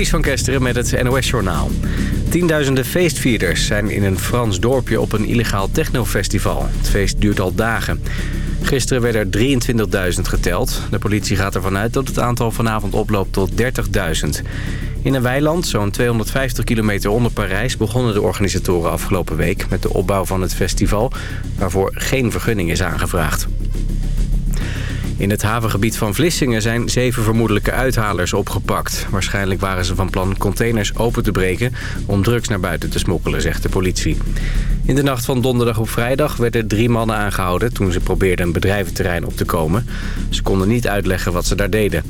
Ties van Kesteren met het NOS-journaal. Tienduizenden feestvierders zijn in een Frans dorpje op een illegaal technofestival. Het feest duurt al dagen. Gisteren werden er 23.000 geteld. De politie gaat ervan uit dat het aantal vanavond oploopt tot 30.000. In een weiland, zo'n 250 kilometer onder Parijs... begonnen de organisatoren afgelopen week met de opbouw van het festival... waarvoor geen vergunning is aangevraagd. In het havengebied van Vlissingen zijn zeven vermoedelijke uithalers opgepakt. Waarschijnlijk waren ze van plan containers open te breken om drugs naar buiten te smokkelen, zegt de politie. In de nacht van donderdag op vrijdag werden drie mannen aangehouden toen ze probeerden een bedrijventerrein op te komen. Ze konden niet uitleggen wat ze daar deden.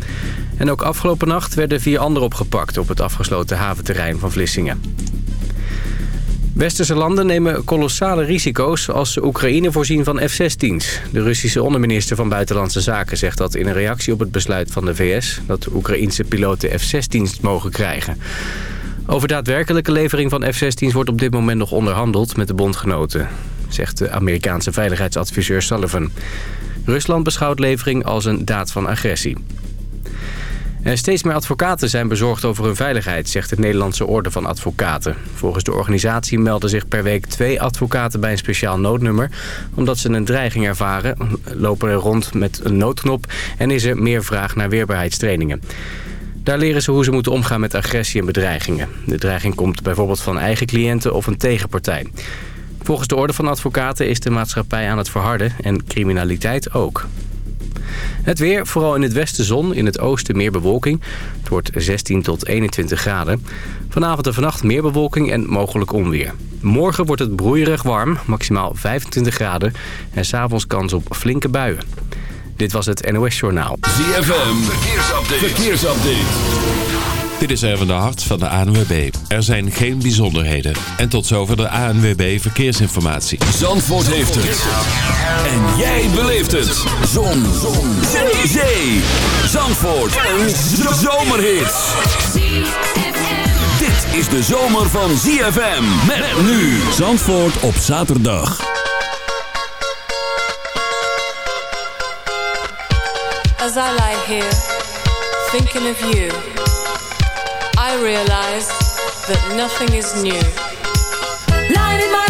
En ook afgelopen nacht werden vier anderen opgepakt op het afgesloten haventerrein van Vlissingen. Westerse landen nemen kolossale risico's als ze Oekraïne voorzien van F-16's. De Russische onderminister van Buitenlandse Zaken zegt dat in een reactie op het besluit van de VS... dat Oekraïense piloten F-16's mogen krijgen. Over daadwerkelijke levering van F-16's wordt op dit moment nog onderhandeld met de bondgenoten... zegt de Amerikaanse veiligheidsadviseur Sullivan. Rusland beschouwt levering als een daad van agressie. En steeds meer advocaten zijn bezorgd over hun veiligheid, zegt de Nederlandse Orde van Advocaten. Volgens de organisatie melden zich per week twee advocaten bij een speciaal noodnummer. Omdat ze een dreiging ervaren, lopen er rond met een noodknop en is er meer vraag naar weerbaarheidstrainingen. Daar leren ze hoe ze moeten omgaan met agressie en bedreigingen. De dreiging komt bijvoorbeeld van eigen cliënten of een tegenpartij. Volgens de Orde van Advocaten is de maatschappij aan het verharden en criminaliteit ook. Het weer, vooral in het westen zon, in het oosten meer bewolking. Het wordt 16 tot 21 graden. Vanavond en vannacht meer bewolking en mogelijk onweer. Morgen wordt het broeierig warm, maximaal 25 graden. En s'avonds kans op flinke buien. Dit was het NOS Journaal. ZFM, verkeersupdate. verkeersupdate. Dit is even de hart van de ANWB. Er zijn geen bijzonderheden. En tot zover de ANWB Verkeersinformatie. Zandvoort heeft het. En jij beleeft het. Zon. Zon. Zee. Zee. Zandvoort. Een zomerhit. Dit is de zomer van ZFM. Met nu. Zandvoort op zaterdag. As I lie here, thinking of you. Realize that nothing is new. Lying in my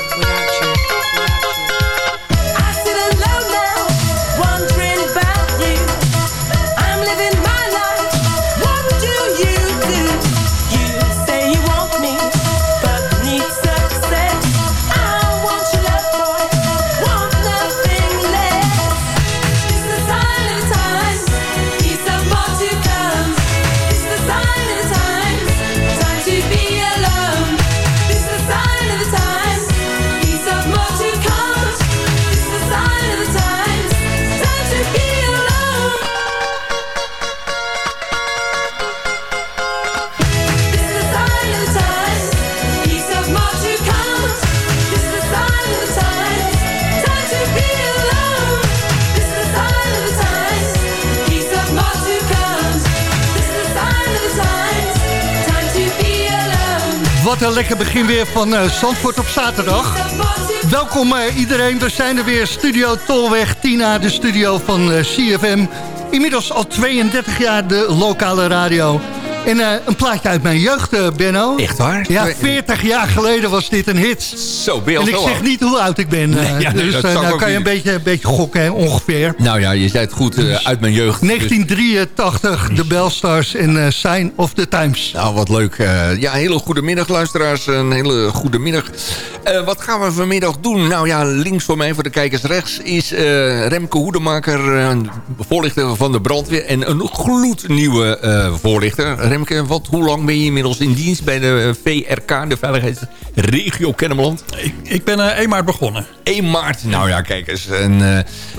Een lekker begin weer van uh, Zandvoort op zaterdag. Welkom uh, iedereen, we zijn er weer. Studio Tolweg, Tina, de studio van uh, CFM. Inmiddels al 32 jaar de lokale radio. En uh, een plaatje uit mijn jeugd, uh, Benno. Echt waar? Ja, 40 jaar geleden was dit een hit. Zo, je En ik zeg niet hoe oud ik ben. Nee, ja, dus nou kan je een beetje, een beetje gokken, hè, ongeveer. Nou ja, je zei het goed, dus uit mijn jeugd. 1983, dus... de Belstars en Sign of the Times. Nou, wat leuk. ja, hele goede middag, luisteraars. Een hele goede middag. Wat gaan we vanmiddag doen? Nou ja, links voor mij, voor de kijkers rechts... is Remke Hoedemaker, voorlichter van de brandweer... en een gloednieuwe voorlichter... Remke, wat, hoe lang ben je inmiddels in dienst bij de VRK, de Veiligheidsregio Kennemerland? Ik, ik ben uh, 1 maart begonnen. 1 maart, nou ja, kijk eens. En, uh,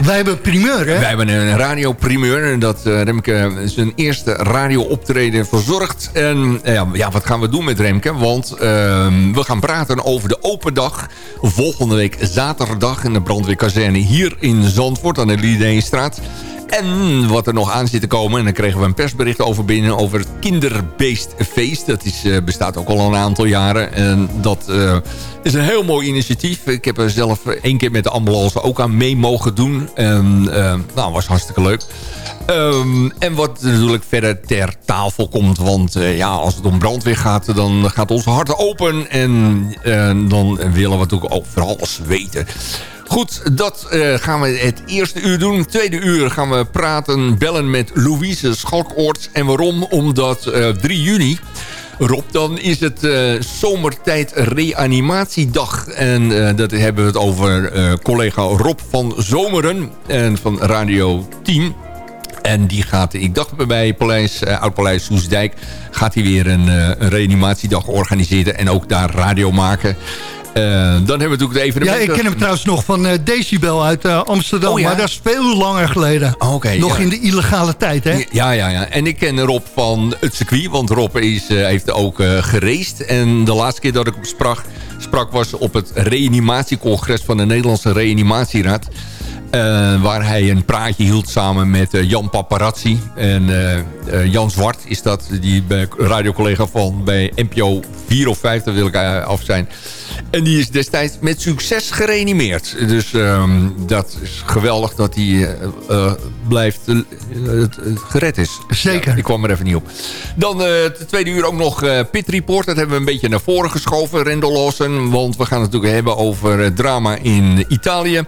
wij hebben primeur, hè? Wij hebben een radioprimeur, dat uh, Remke zijn eerste radiooptreden verzorgt. En ja, wat gaan we doen met Remke? Want we gaan praten over de open dag. Volgende week zaterdag in de brandweerkazerne hier in Zandvoort aan de Lideenstraat. En wat er nog aan zit te komen, en daar kregen we een persbericht over binnen... over het kinderbeestfeest. Dat is, uh, bestaat ook al een aantal jaren. En dat uh, is een heel mooi initiatief. Ik heb er zelf één keer met de ambulance ook aan mee mogen doen. En uh, nou, was hartstikke leuk. Um, en wat natuurlijk verder ter tafel komt. Want ja, als het om brandweer gaat, dan gaat ons hart open. En dan willen we natuurlijk ook vooral alles weten. Goed, dat uh, gaan we het eerste uur doen. Tweede uur gaan we praten, bellen met Louise Schalkoort. En waarom? Omdat uh, 3 juni... Rob, dan is het uh, zomertijd reanimatiedag. En dat hebben we het over collega Rob van Zomeren en van Radio 10. En die gaat, ik dacht bij Paleis, Oud-Paleis Soesdijk... gaat hij weer een, een reanimatiedag organiseren en ook daar radio maken... Uh, dan hebben we natuurlijk het evenement. Ja, ik ken hem trouwens nog van uh, Decibel uit uh, Amsterdam. Oh, ja? Maar dat is veel langer geleden. Oh, okay, nog ja. in de illegale tijd, hè? Ja, ja, ja. En ik ken Rob van het circuit. Want Rob is, heeft ook gereest. En de laatste keer dat ik hem sprak, sprak was op het reanimatiecongres van de Nederlandse Reanimatieraad. Uh, waar hij een praatje hield samen met uh, Jan Paparazzi. En uh, Jan Zwart is dat, die radiocollega van bij NPO 4 of 5, daar wil ik af zijn. En die is destijds met succes gereanimeerd. Dus um, dat is geweldig dat hij blijft gered is. Zeker. Ja, ik kwam er even niet op. Dan het tweede uur ook nog Pit Report. Dat hebben we een beetje naar voren geschoven, Rendel Lawson. Want we gaan het natuurlijk hebben over het drama in Italië.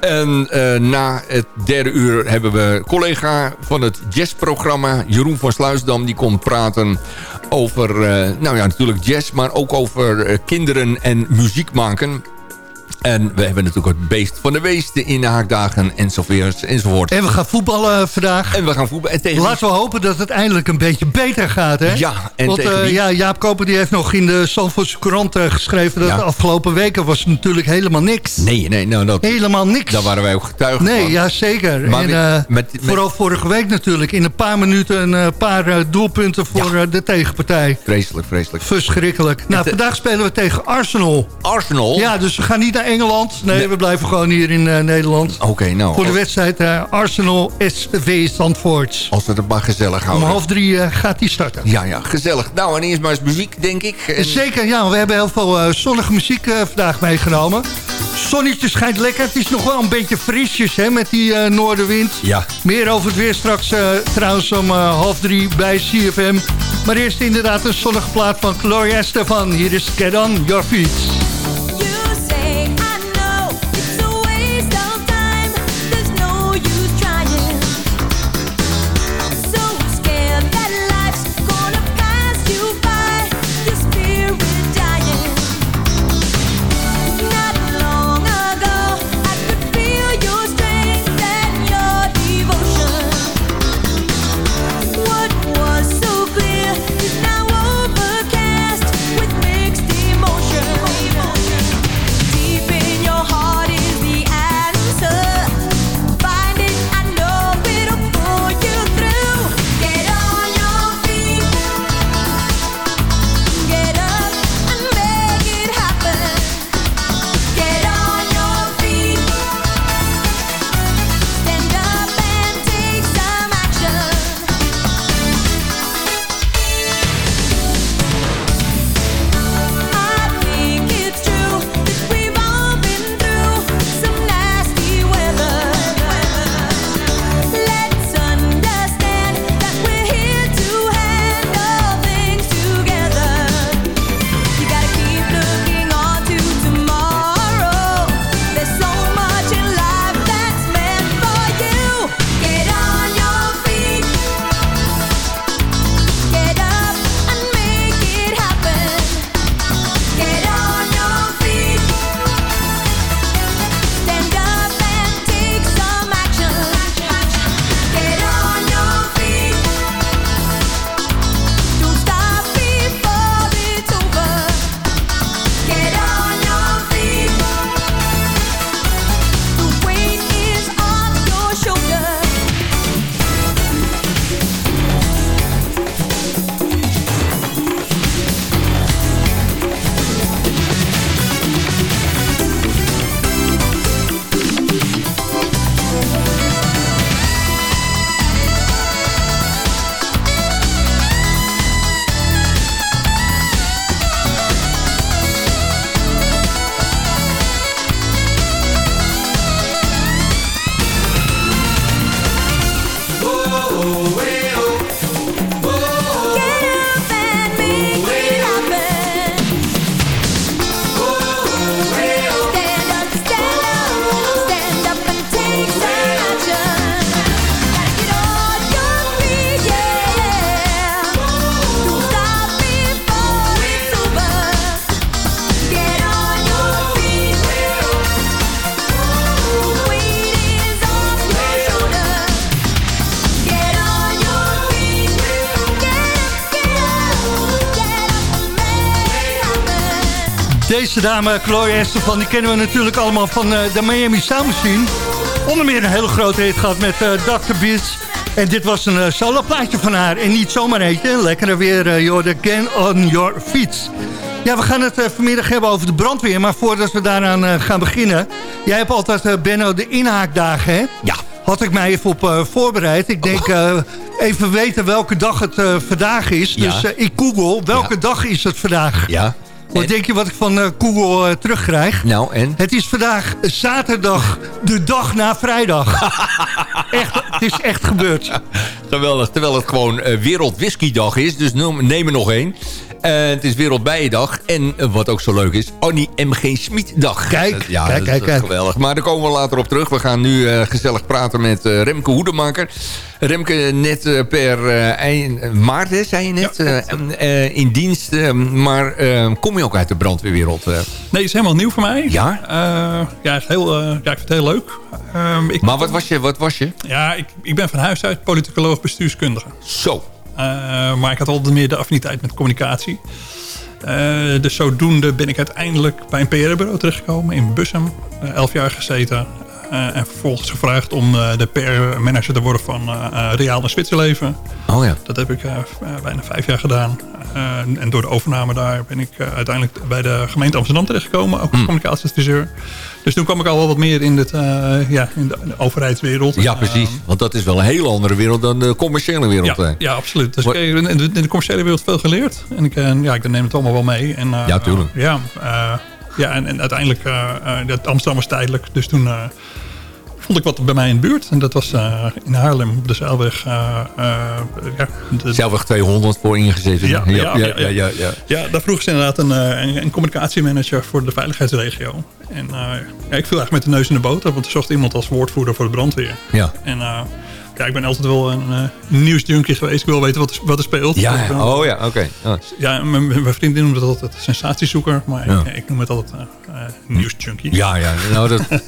En uh, na het derde uur hebben we collega van het jazzprogramma... Jeroen van Sluisdam, die komt praten over, uh, nou ja, natuurlijk jazz... maar ook over uh, kinderen en muziek maken... En we hebben natuurlijk het beest van de weest, de inhaakdagen enzovoort. enzovoort. En we gaan voetballen vandaag. En we gaan voetballen. En tegen Laten we hopen dat het eindelijk een beetje beter gaat. Hè? Ja, en Want uh, ja, Jaap Koper die heeft nog in de Zandvoortse Courant uh, geschreven... dat ja. de afgelopen weken was natuurlijk helemaal niks. Nee, nee. Nou, dat, helemaal niks. Daar waren wij ook getuigen nee, van. ja, zeker. Maar en, uh, met, met, vooral vorige week natuurlijk. In een paar minuten een paar doelpunten voor ja. de tegenpartij. Vreselijk, vreselijk. Verschrikkelijk. Nou, vandaag spelen we tegen Arsenal. Arsenal? Ja, dus we gaan niet naar Engeland. Nee, nee. we blijven gewoon hier in uh, Nederland. Oké, okay, nou. Voor de wedstrijd uh, Arsenal SV Zandvoort. Als we het maar gezellig houden. Om half drie uh, gaat die starten. Ja, ja, gezellig. Nou, en eerst maar eens muziek, denk ik. En... Zeker, ja. We hebben heel veel zonnige muziek vandaag meegenomen. Zonnetje schijnt lekker. Het is nog wel een beetje frisjes hè, met die noordenwind. Ja. Meer over het weer straks trouwens om half drie bij CFM. Maar eerst inderdaad een zonnige plaat van Gloria Stefan. Hier is Get On Your Feet. Dame, Chloe Estefan, die kennen we natuurlijk allemaal van eh, de Miami Sound Machine. Onder meer een hele grote hit gehad met eh, Dr. Beats. En dit was een uh, solo plaatje van haar. En niet zomaar eentje, lekker weer, joh, Again on Your Feet. Ja, we gaan het vanmiddag hebben over de brandweer. Maar voordat we daaraan gaan beginnen... Jij hebt altijd, Benno, de inhaakdagen, hè? Ja. Had ik mij even op voorbereid. Ik denk, even weten welke dag het vandaag is. Ja. Dus ik google, welke Ja. dag is het vandaag? Ja. Wat denk je wat ik van Google uh, terugkrijg? Nou, en? Het is vandaag zaterdag, de dag na vrijdag. echt, het is echt gebeurd. Geweldig. Terwijl het gewoon uh, Wereld Whiskydag is. Dus neem er nog één. Uh, het is Wereldbijendag. En uh, wat ook zo leuk is, Annie M.G. Smit-dag. Kijk, ja, kijk, dat, kijk, is geweldig. Maar daar komen we later op terug. We gaan nu uh, gezellig praten met Remke Hoedemaker. Remke net per eind maart, hè, zei je net, ja, in dienst. maar kom je ook uit de brandweerwereld? Nee, het is helemaal nieuw voor mij. Ja? ja, heel, ja, ik vind het heel leuk. Um, ik maar wat was je? Wat was je? Ja, ik, ik ben van huis uit politicoloog bestuurskundige. Zo. Uh, maar ik had altijd meer de affiniteit met communicatie. Uh, dus zodoende ben ik uiteindelijk bij een PR-bureau terechtgekomen in Bussum. Uh, elf jaar gezeten. Uh, en vervolgens gevraagd om de PR-manager te worden van Reaal en Zwitserleven. Oh ja. Dat heb ik bijna vijf jaar gedaan. en door de overname daar ben ik uiteindelijk bij de gemeente Amsterdam terechtgekomen. Ook als mm. communicatieadviseur. Dus toen kwam ik al wel wat meer in, dit, ja, in de, overheidswereld. Ja, precies. Want dat is wel een heel andere wereld dan de commerciële wereld. Ja, ja absoluut. Dus ik heb in de, in de commerciële wereld veel geleerd. En ik, ja, ik neem het allemaal wel mee. En, ja, tuurlijk. ja, ja en, en uiteindelijk, Amsterdam was tijdelijk. Dus toen vond ik wat bij mij in de buurt. En dat was uh, in Haarlem op de Zeilweg. Uh, uh, ja, de... Zeilweg 200 voor ingezeten. Ja, ja, ja, ja, ja, ja, ja. daar vroeg ze inderdaad een, een, een communicatiemanager voor de veiligheidsregio. En ja, ik viel eigenlijk met de neus in de boter. Want er zocht iemand als woordvoerder voor de brandweer. Ja. En ja, ik ben altijd wel een uh, nieuwsjunkie geweest. Ik wil weten wat er, wat er speelt. Ja, ja. oh ja, oké. Okay. Oh. Ja, mijn, mijn vriendin noemt het altijd sensatiezoeker. Maar ja. ik, ik, noem het altijd uh, nieuwsjunkie. Ja, ja. Nou, dat,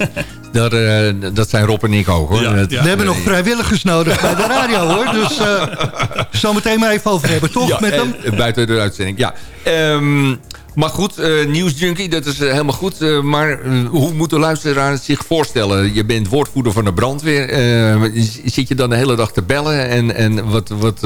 dat, uh, dat zijn Rob en ik ook, hoor. Ja, dat, We hebben nog vrijwilligers nodig bij de radio, hoor. Dus zo meteen maar even over hebben, toch? Ja, met hem? buiten de uitzending, ja. Um, maar goed, uh, nieuwsjunkie, dat is uh, helemaal goed. Uh, maar hoe moet de luisteraar zich voorstellen? Je bent woordvoerder van de brandweer. zit je dan de hele dag te bellen? En, en wat, wat,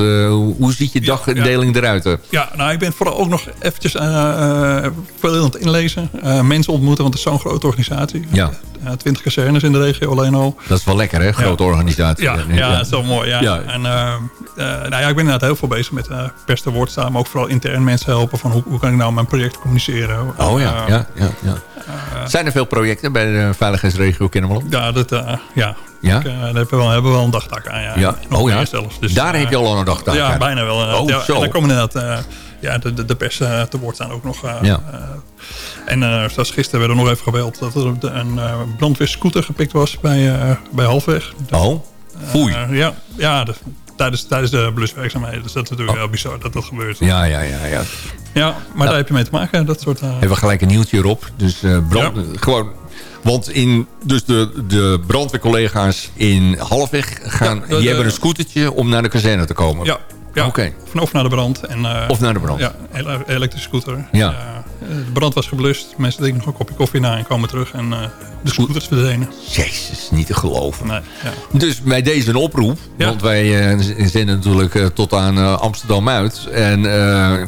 hoe ziet je dagindeling ja, ja. eruit? Ja, nou, ik ben vooral ook nog eventjes veel aan het inlezen. mensen ontmoeten, want het is zo'n grote organisatie. Ja. 20 kazernes in de regio alleen al. Dat is wel lekker, hè? Grote organisatie. Ja, ja, dat is wel mooi. Ja. ja. En, nou ja, ik ben inderdaad heel veel bezig met pers te woord staan. Maar ook vooral intern mensen helpen. Van hoe, hoe kan ik nou mijn project communiceren. Oh ja, ja, ja, ja. Zijn er veel projecten bij de veiligheidsregio Kennemerland? Ja, dat, uh, ja. ja? Ik, uh, daar hebben we, wel, hebben we wel een dagtaak aan. Ja. oh ja, zelfs. Dus, daar heb je al een dagtaak ja, aan? Ja, bijna wel. Oh, ja, zo. En dan komen inderdaad ja, de, de, de pers te woord staan ook nog. ja. en zoals gisteren werden we nog even gebeld dat er een brandweerscooter gepikt was bij, bij Halfweg. Oh, foei. ja, ja de, tijdens, tijdens de bluswerkzaamheden. Dus dat is natuurlijk oh. heel bizar dat dat gebeurt. Ja, ja, ja. ja. Ja, maar nou, daar heb je mee te maken. Dat soort, uh... Hebben we gelijk een nieuwtje erop. Dus uh, brand, ja. gewoon... Want in, dus de, de brandweercollega's in Halfweg gaan, Ja, de- die hebben een scootertje om naar de kazerne te komen. Ja, ja. Oké. Of naar de brand. En, eh, Of naar de brand. Ja, ele- elektrische scooter. Ja. Eh, de brand was geblust. Mensen drinken nog een kopje koffie na en komen terug. En eh, de scooters verdwenen. Jezus, niet te geloven. Nee, ja. Dus bij deze een oproep. Ja. Want wij zenden natuurlijk tot aan Amsterdam uit. En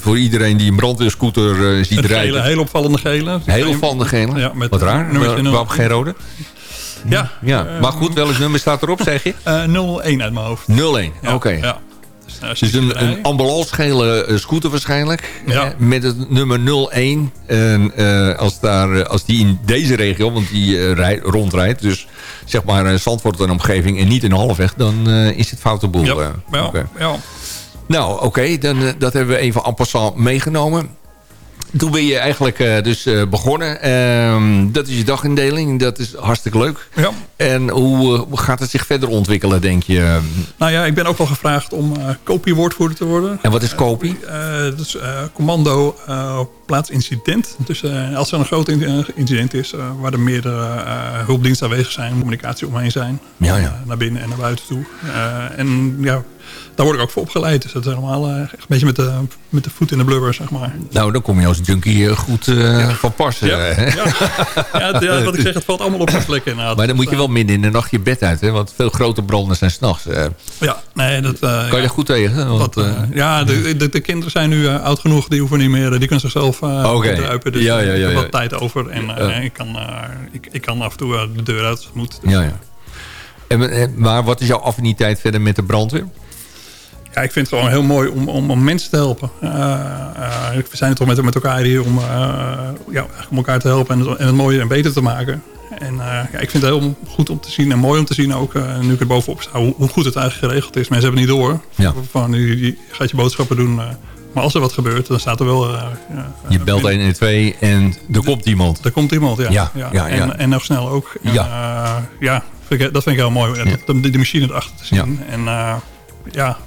voor iedereen die een brandweerscooter ziet Een rijden. gele, heel opvallende gele. Heel opvallende gele. Ja, met Wat raar. Waarom geen rode? Ja, Ja, maar goed, welk nummer staat erop, zeg je? eh 01 uit mijn hoofd. 01, Ja, oké. Ja. Dus, je Dus een, rijden- ambulancegele eh, scooter waarschijnlijk. Ja. eh, Met het nummer 01. En eh, als, daar, als die in deze regio, want die rij- rondrijdt... dus zeg maar Zandvoort en omgeving en niet in Halfweg... dan is het foute boel. Ja, ja, ja. Nou, oké, dan dat hebben we even en passant meegenomen. Toen ben je eigenlijk eh, dus eh, begonnen. Ehm, dat is je dagindeling, dat is hartstikke leuk. ja. En hoe, eh, gaat het zich verder ontwikkelen, denk je? Nou ja, ik ben ook wel gevraagd om kopiewoordvoerder te worden. En wat is kopie? Dat is commando, uh, plaatsincident. Dus als er een groot in- incident is... waar er meerdere hulpdiensten aanwezig zijn... communicatie omheen zijn... Ja, ja. naar binnen en naar buiten toe. En ja, daar word ik ook voor opgeleid. Dus dat is helemaal eh, echt een beetje met de, met de voet in de blubber, zeg maar. Nou, dan kom je als junkie eh, goed eh, van pas. eh, Ja, hè? ja. Wat ik zeg, het valt allemaal op zijn plek inderdaad. Maar dan moet je wel midden in de nacht je bed uit, hè? Want veel grote branden zijn s'nachts. nachts. Ja, nee, dat... kan je daar goed tegen? Want, ja, de, de, de kinderen zijn nu oud genoeg. Die hoeven niet meer. Die kunnen zichzelf uh, Oké. druipen. Dus Ja, ja, wat tijd over. En ik, kan, ik, ik kan af en toe de deur uit als het moet. Dus, ja, ja. En, maar wat is jouw affiniteit verder met de brandweer? Ja, ik vind het gewoon heel mooi om, om, om mensen te helpen. Eh, eh, we zijn het toch met, met elkaar hier om, eh, ja, om elkaar te helpen en het, en het mooier en beter te maken. En ja, ik vind het heel goed om te zien en mooi om te zien ook, nu ik er bovenop sta, hoe, hoe goed het eigenlijk geregeld is. Mensen hebben niet door. Ja. Van, je, je gaat je boodschappen doen. maar als er wat gebeurt, dan staat er wel... Je belt 112 en er komt iemand. Er komt iemand, ja. Ja, ja, ja. En, en nog snel ook. Ja. Ja, ja vind ik, dat vind ik heel mooi. De, de machine erachter te zien. En ja,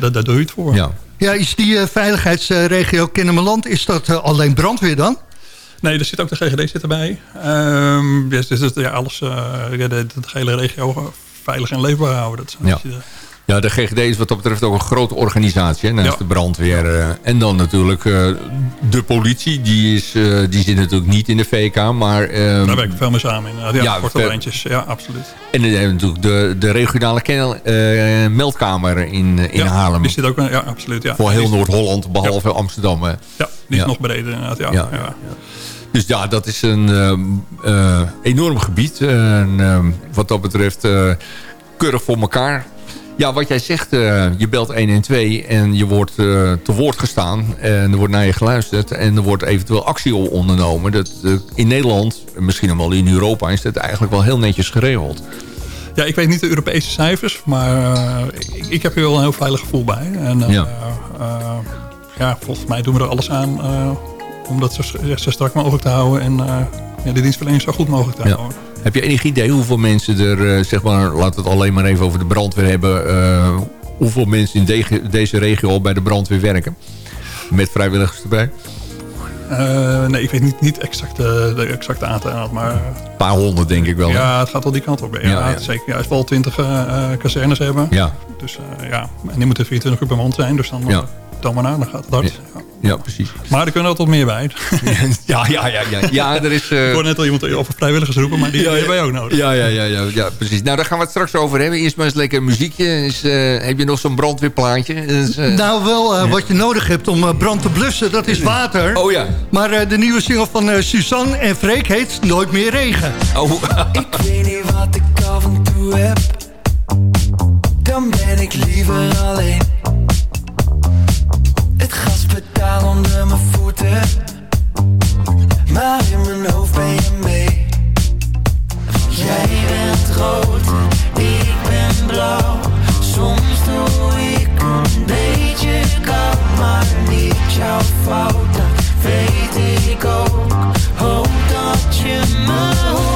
daar, daar doe je het voor. Ja. Ja, is die eh, veiligheidsregio Kennemerland, is dat eh, alleen brandweer dan? Nee, er zit ook de GGD zit erbij. Ehm dus, dus, dus, ja, alles, eh, ja, de, de, hele regio veilig en leefbaar houden. Dat is, Ja. Ja, de GGD is wat dat betreft ook een grote organisatie. Hè, naast Ja. de brandweer. eh, en dan natuurlijk eh, de politie. Die, is, eh, die zit natuurlijk niet in de VK. Maar, ehm, daar werken we veel mee samen in. Ja, Ja, korte lijntjes. Ja, absoluut. en dan hebben we natuurlijk de, de regionale meldkamer in, in ja, Haarlem. Die zit ook, ja, absoluut. Ja. Voor heel Noord-Holland, behalve Amsterdam. hè. Ja, die is nog breder inderdaad. Ja, Ja. Dus ja, dat is een ehm, eh, enorm gebied. En, ehm, wat dat betreft keurig voor elkaar. Ja, wat jij zegt, eh, je belt 112 en je wordt eh, te woord gestaan. En er wordt naar je geluisterd. En er wordt eventueel actie ondernomen. Dat, eh, in Nederland, en misschien nog wel in Europa, is dat eigenlijk wel heel netjes geregeld. Ja, ik weet niet de Europese cijfers, maar ik, ik heb hier wel een heel veilig gevoel bij. En Ja. ja, volgens mij doen we er alles aan om dat zo, zo strak mogelijk te houden en ja, de dienstverlening zo goed mogelijk te Ja. Heb je enig idee hoeveel mensen er, eh, zeg maar, laten we het alleen maar even over de brandweer hebben. eh, hoeveel mensen in de- deze regio al bij de brandweer werken? Met vrijwilligers erbij? Eh, nee, ik weet niet, niet exact de, de exacte aantal, maar Een paar honderd denk ik wel. hè? ja, het gaat wel die kant op. Ja, Ja, ja. Zeker. Ja, als we al twintig eh, kazernes hebben, Ja, dus ja, en die moeten 24 uur per maand zijn, dus dan, Ja. Eh, dan maar na, dan gaat het hard. Ja. ja precies. Maar er kunnen er tot meer bij. ja, ja, ja, ja. Ja, er is... eh, Ik hoorde net al iemand over vrijwilligers roepen, maar die, hebben wij ook nodig. ja, ja, ja, ja, ja, precies. Nou, daar gaan we het straks over hebben. Eerst maar eens lekker muziekje. Is, eh, heb je nog zo'n brandweerplaatje? Dus, eh, Nou, wel eh, wat je nodig hebt om eh, brand te blussen, dat is water. Oh ja. Maar eh, de nieuwe single van eh, Suzanne en Freek heet Nooit meer regen. Oh, Ik weet niet wat ik af en toe heb Dan ben ik liever alleen Gaspedaal onder mijn voeten. Maar in mijn hoofd ben je mee. Jij bent rood, ik ben blauw. Soms doe ik een beetje koud Maar niet jouw fout, dat weet ik ook Hoop dat je me hoort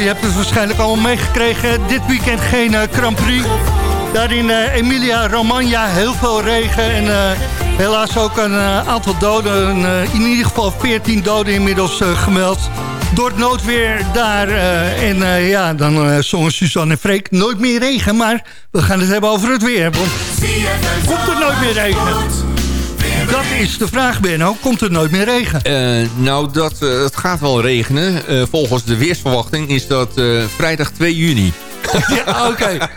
je hebt het waarschijnlijk allemaal meegekregen. Dit weekend geen eh, Grand Prix. Daar in eh, Emilia Romagna heel veel regen en eh, helaas ook een aantal doden. in ieder geval 14 doden inmiddels gemeld. Door het noodweer daar. en ja, dan zongen Suzanne en Freek nooit meer regen. Maar we gaan het hebben over het weer. Want komt er nooit meer regen? Dat is de vraag, Benno. Komt er nooit meer regen? Eh, nou, dat, eh, het gaat wel regenen. Eh, volgens de weersverwachting is dat vrijdag 2 juni. Ja, oké.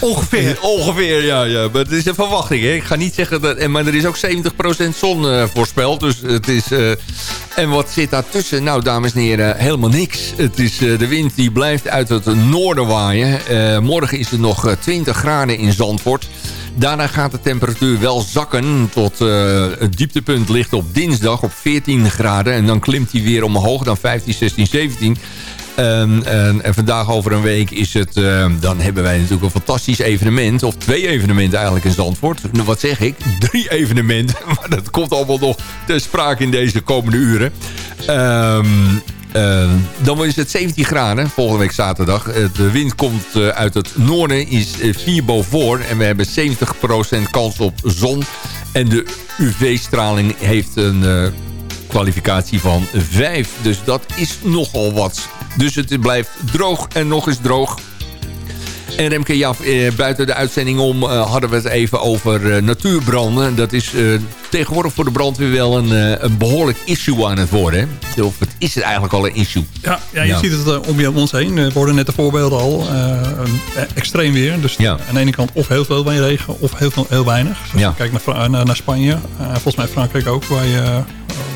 Ongeveer. Ongeveer, ja, ja. Maar het is een verwachting, hè. Ik ga niet zeggen dat... en- Maar er is ook 70% zon voorspeld. Dus het is... en wat zit daartussen? Nou, dames en heren, helemaal niks. Het is, de wind die blijft uit het noorden waaien. Morgen is het nog eh, 20 graden in Zandvoort. Daarna gaat de temperatuur wel zakken tot eh, het dieptepunt ligt op dinsdag op 14 graden. En dan klimt hij weer omhoog dan 15, 16, 17. En, en, vandaag over een week is het... eh, dan hebben wij natuurlijk een fantastisch evenement. Of twee evenementen eigenlijk in Zandvoort. Wat zeg ik? Drie evenementen. Maar dat komt allemaal nog ter sprake in deze komende uren. Ehm, eh, dan is het 17 graden volgende week zaterdag. Eh, de wind komt eh, uit het noorden, is eh, 4 boven. En we hebben 70% kans op zon. En de UV-straling heeft een kwalificatie van 5. Dus dat is nogal wat. Dus het blijft droog en nog eens droog. En Remke, ja, eh, buiten de uitzending om eh, hadden we het even over eh, natuurbranden. Dat is eh, tegenwoordig voor de brandweer wel een, een behoorlijk issue aan het worden. Hè? Of het is het eigenlijk al een issue. Ja, ja je Ja. ziet het om je ons heen. Er worden net de voorbeelden al. extreem weer. Dus Ja. aan de ene kant of heel veel regen of heel, veel, heel weinig. Dus Ja. kijkt naar, naar, naar Spanje. volgens mij Frankrijk ook. Waar je,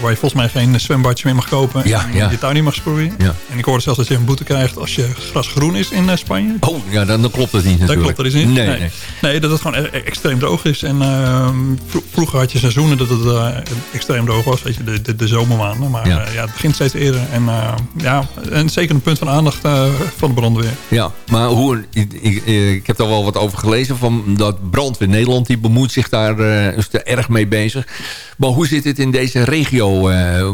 waar je volgens mij geen zwembadje meer mag kopen. Ja, en ja. je tuin niet mag sproeien. Ja. En ik hoorde zelfs dat je een boete krijgt als je gras groen is in eh, Spanje. Oh, ja, dan, dan klopt het niet Dat natuurlijk. klopt er is niet. Nee, nee. nee. Nee, dat het gewoon e- e- extreem droog is. En ehm, vro- vroeger had je seizoenen dat het eh, extreem droog was. Weet je, de, de, de zomermaanden. Maar Ja. ja. ja, het begint steeds eerder. En eh, ja, en zeker een punt van aandacht eh, van de brandweer. Ja, maar hoe, ik, ik, ik heb daar wel wat over gelezen. Van dat brandweer Nederland die bemoeit zich daar eh, is er erg mee bezig. Maar hoe zit het in deze regio?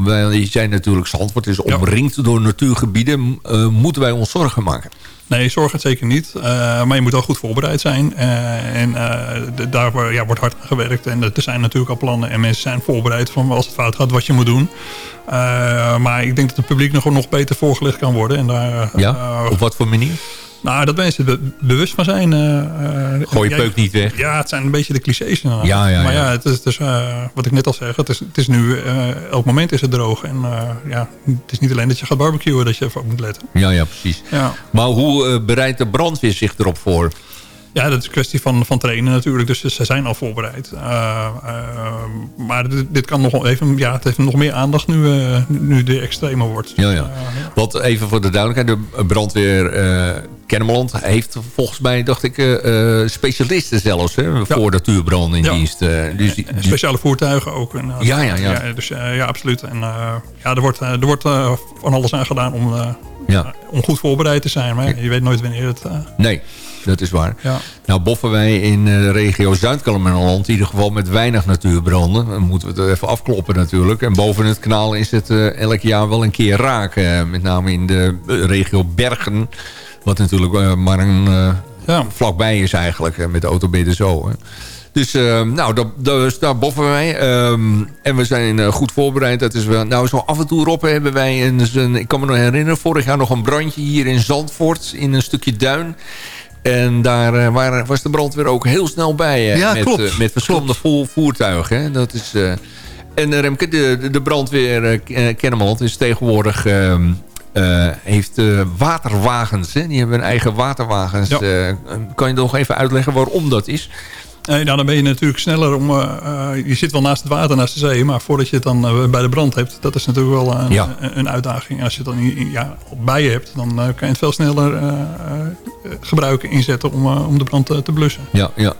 wij je zijn natuurlijk Zandvoort is Ja. omringd door natuurgebieden. Eh, moeten wij ons zorgen maken? Nee, zorg het zeker niet. Eh, maar je moet wel goed voorbereid zijn. En de- daar ja, wordt hard aan gewerkt. En er zijn natuurlijk al plannen. En mensen zijn voorbereid van als het fout gaat wat je moet doen. Maar ik denk dat het publiek nog, nog beter voorgelegd kan worden. En daar, Ja? Op wat voor manier? Nou, dat mensen er be- bewust van zijn. eh, eh, Gooi je peuk niet weg. Ja, het zijn een beetje de clichés. Ja, ja, maar ja. ja, het is, het is eh, wat ik net al zeg. Het is, het is nu, elk moment is het droog. En ja, het is niet alleen dat je gaat barbecuen dat je even op moet letten. Ja, ja, precies. Ja. Maar hoe bereidt de brandweer zich erop voor? Ja, dat is een kwestie van, van trainen natuurlijk. Dus ze zijn al voorbereid. Eh, eh, maar dit, dit kan nog even... Ja, het heeft nog meer aandacht nu, eh, nu de extreme wordt. Ja, ja. Want even voor de duidelijkheid, de brandweer Kennemerland heeft volgens mij, dacht ik, specialisten zelfs hè, voor natuurbranden in Ja. dienst. dus die, speciale voertuigen ook. En, eh, Ja, ja, ja. dus ja, absoluut. En ja, er wordt, er wordt van alles aan gedaan om, Ja. om goed voorbereid te zijn. Maar ja, je weet nooit wanneer het... Nee, dat is waar. ja. Nou boffen wij in eh, de regio Zuid-Kennemerland in ieder geval met weinig natuurbranden. Dan moeten we het even afkloppen natuurlijk. En boven het kanaal is het eh, elk jaar wel een keer raak. eh, met name in de regio Bergen. Wat natuurlijk maar een Ja. vlakbij is eigenlijk. met de auto zo. Hè. Dus nou, dat, daar boffen wij. Ehm, en we zijn goed voorbereid. Dat is wel, nou, zo af en toe Rob hebben wij... Een, een, ik kan me nog herinneren, vorig jaar nog een brandje hier in Zandvoort. In een stukje duin. En daar eh, waren, was de brandweer ook heel snel bij. eh, Ja, met, klopt. eh, met verschillende vo- voertuigen. Hè. Dat is, en Remke, de, de, brandweer Kennemerland is tegenwoordig... ehm, eh, heeft waterwagens. Hè? Die hebben hun eigen waterwagens. Ja. Kan je nog even uitleggen waarom dat is? Nee, nou, dan ben je natuurlijk sneller om... eh, eh, je zit wel naast het water, naast de zee. Maar voordat je het dan eh, bij de brand hebt... dat is natuurlijk wel een, Ja. een, uitdaging. Als je het dan in- ja, bij je hebt... dan kan je het veel sneller gebruiken, inzetten... om, om de brand te blussen. Ja, ja.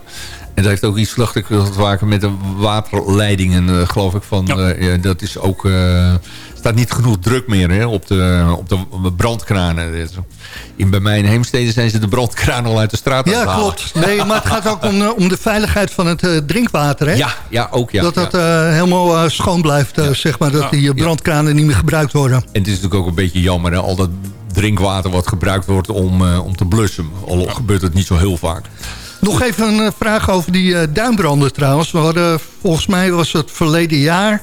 En dat heeft ook iets slachtig te maken met de waterleidingen, geloof ik. Van, ja, dat is ook... staat niet genoeg druk meer hè, op, de, op de brandkranen. In, bij mij in Heemstede zijn ze de brandkraan al uit de straat Ja, klopt. Nee, maar het gaat ook om, eh, om de veiligheid van het eh, drinkwater. Hè? Ja, ja, ook ja. dat dat ja. eh, helemaal schoon blijft, zeg maar. Dat die brandkranen niet meer gebruikt worden. En het is natuurlijk ook een beetje jammer, hè, al dat drinkwater wat gebruikt wordt om, om te blussen. Al gebeurt het niet zo heel vaak. Nog even een vraag over die duinbranden trouwens. We hadden, volgens mij was het verleden jaar...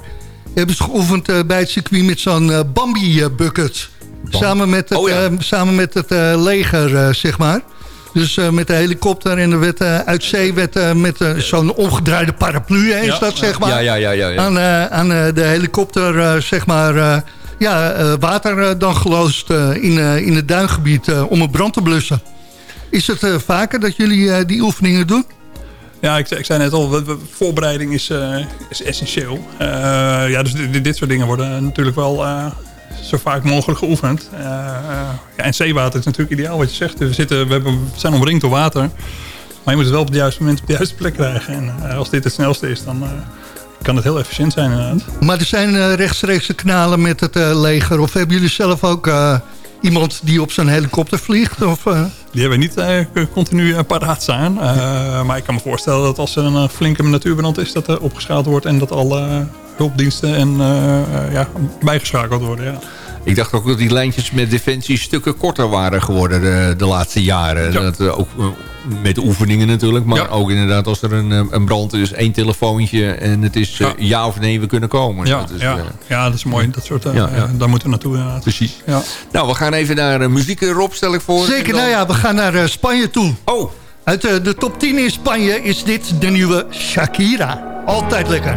hebben ze geoefend eh, bij het circuit met zo'n eh, Bambi-bucket. Samen met het, Oh ja. eh, samen met het eh, leger, eh, zeg maar. Dus eh, met de helikopter en er werd eh, uit zee werd, eh, met eh, zo'n omgedraaide paraplu, hè, is Ja, dat zeg maar. Ja, ja. Aan, eh, aan eh, de helikopter, eh, zeg maar, eh, ja, eh, water eh, dan geloosd eh, in, eh, in het duingebied eh, om een brand te blussen. Is het eh, vaker dat jullie eh, die oefeningen doen? Ja, ik, ik zei net al, voorbereiding is, eh, is essentieel. Eh, ja, dus dit, soort dingen worden natuurlijk wel eh, zo vaak mogelijk geoefend. Ja, en zeewater is natuurlijk ideaal wat je zegt. We, zitten, we, hebben, zijn omringd door water. Maar je moet het wel op het juiste moment op de juiste plek krijgen. En als dit het snelste is, dan kan het heel efficiënt zijn inderdaad. Maar er zijn rechtstreekse kanalen met het leger. Of hebben jullie zelf ook iemand die op zo'n helikopter vliegt? Of, eh, Die hebben niet eh, continu eh, paraat staan. Maar ik kan me voorstellen dat als er een flinke natuurbrand is... dat er opgeschaald wordt en dat alle hulpdiensten en, ja, bijgeschakeld worden. Ja. Ik dacht ook dat die lijntjes met Defensie stukken korter waren geworden de, de laatste jaren. Ja. Dat, eh, ook eh, met de oefeningen natuurlijk. Maar Ja. ook inderdaad als er een, eh, een brand is, één telefoontje en het is eh, Ja. ja. of nee, we kunnen komen. Ja, Dat is, ja. eh, ja, dat is mooi. Dat soort, eh, Ja, ja. eh, daar moeten we naartoe inderdaad. precies. Ja. Nou, we gaan even naar eh, muziek, eh, Rob, stel ik voor. zeker, dan- nou ja, we gaan naar eh, Spanje toe. Oh, Uit eh, de top 10 in Spanje is dit de nieuwe Shakira. Altijd lekker.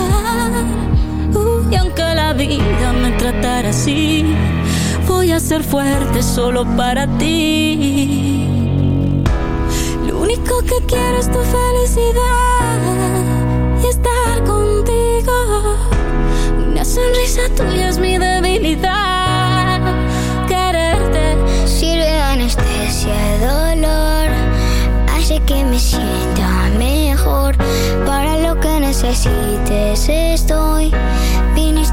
La vida me tratara así, voy a ser fuerte solo para ti. Lo único que quiero es tu felicidad y estar contigo. Una sonrisa tuya es mi debilidad. Quererte Sirve de anestesia el dolor, hace que me sienta mejor. Para lo que necesites estoy,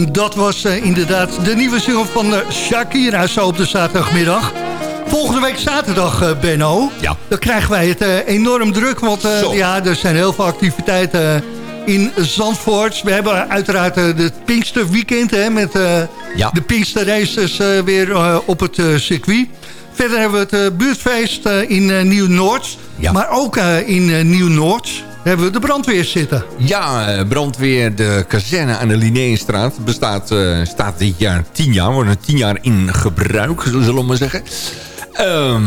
En dat was eh, inderdaad de nieuwe single van eh, Shakira zo op de zaterdagmiddag. Volgende week zaterdag, eh, Benno. Ja. Dan krijgen wij het enorm druk. Want ja, er zijn heel veel activiteiten in Zandvoort. We hebben uiteraard het Pinkster Weekend hè, met Ja. De Pinkster Race is eh, weer op het circuit. Verder hebben we het buurtfeest in Nieuw-Noord. Ja. Maar ook in Nieuw-Noord hebben we de brandweer zitten. Ja, eh, brandweer de kazerne aan de Linnéenstraat bestaat eh, staat dit jaar tien jaar. Wordt er tien jaar in gebruik, zullen we maar zeggen. Ehm,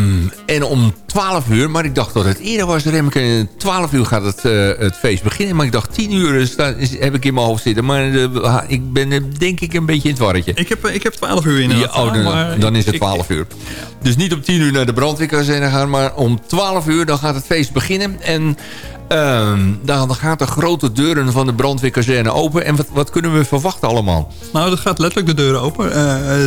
en om 12 uur, maar ik dacht dat het eerder was, Remke. 12 uur gaat het, eh, het feest beginnen. Maar ik dacht 10 uur is, is- heb ik in mijn hoofd zitten. Maar ik ben denk ik een beetje in het warretje. Ik heb, ik heb 12 uur in Ja, oh, dan, dan is het 12 uur. Dus niet om 10 uur naar de brandweerkazerne gaan, maar om 12 uur dan gaat het feest beginnen. En ehm, dan gaan de grote deuren van de brandweerkazerne open. En wat, wat kunnen we verwachten allemaal? Nou, dat gaat letterlijk de deuren open. Eh,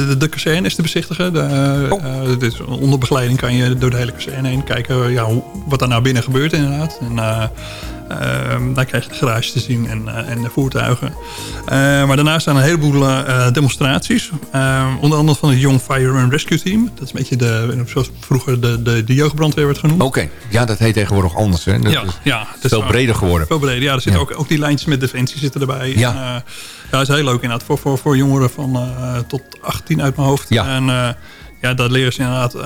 de, de kazerne is te bezichtigen. De, eh, Oh. eh, onder begeleiding kan je door de hele kazerne heen kijken ja, hoe, wat er nou binnen gebeurt inderdaad. En, eh, ehm, dan krijg je de garage te zien en, eh, en de voertuigen. Eh, maar daarnaast zijn er een heleboel eh, demonstraties. Eh, onder andere van het Young Fire and Rescue Team. Dat is een beetje de, zoals vroeger de, de, de jeugdbrandweer werd genoemd. Oké, ja, dat heet tegenwoordig anders. Hè? Dat ja, is ja, veel breder geworden. Veel breder, ja. Er zitten Ja. ook, ook die lijntjes met defensie zitten erbij. Ja. En, ja, dat is heel leuk inderdaad. Voor, voor, voor jongeren van tot 18 uit mijn hoofd. Ja. En ja, daar leren ze inderdaad eh,